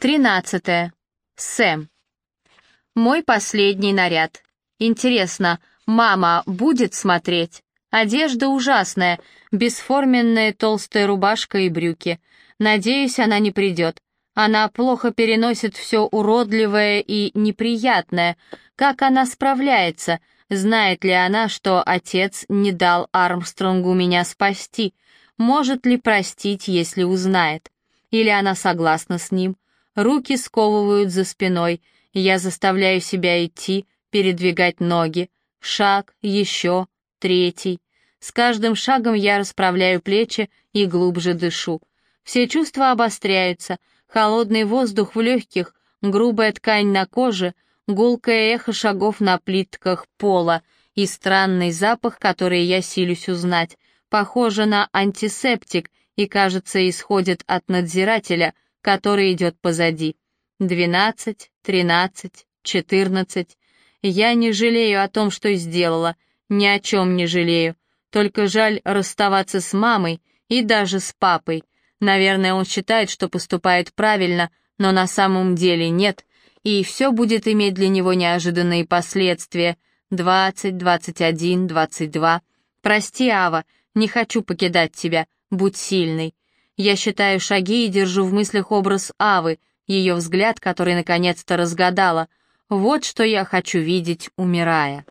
Тринадцатое. Сэм. Мой последний наряд. Интересно, мама будет смотреть? Одежда ужасная, бесформенная толстая рубашка и брюки. Надеюсь, она не придет. Она плохо переносит все уродливое и неприятное. Как она справляется? Знает ли она, что отец не дал Армстронгу меня спасти? Может ли простить, если узнает? Или она согласна с ним? Руки сковывают за спиной. Я заставляю себя идти, передвигать ноги. Шаг, еще, третий. С каждым шагом я расправляю плечи и глубже дышу. Все чувства обостряются, холодный воздух в легких, грубая ткань на коже, гулкое эхо шагов на плитках пола и странный запах, который я силюсь узнать, похоже на антисептик и, кажется, исходит от надзирателя, который идет позади. Двенадцать, тринадцать, четырнадцать. Я не жалею о том, что сделала, ни о чем не жалею. Только жаль расставаться с мамой и даже с папой. Наверное, он считает, что поступает правильно, но на самом деле нет, и все будет иметь для него неожиданные последствия. Двадцать, двадцать один, двадцать два. Прости, Ава, не хочу покидать тебя, будь сильной. Я считаю шаги и держу в мыслях образ Авы, ее взгляд, который наконец-то разгадала. Вот что я хочу видеть, умирая.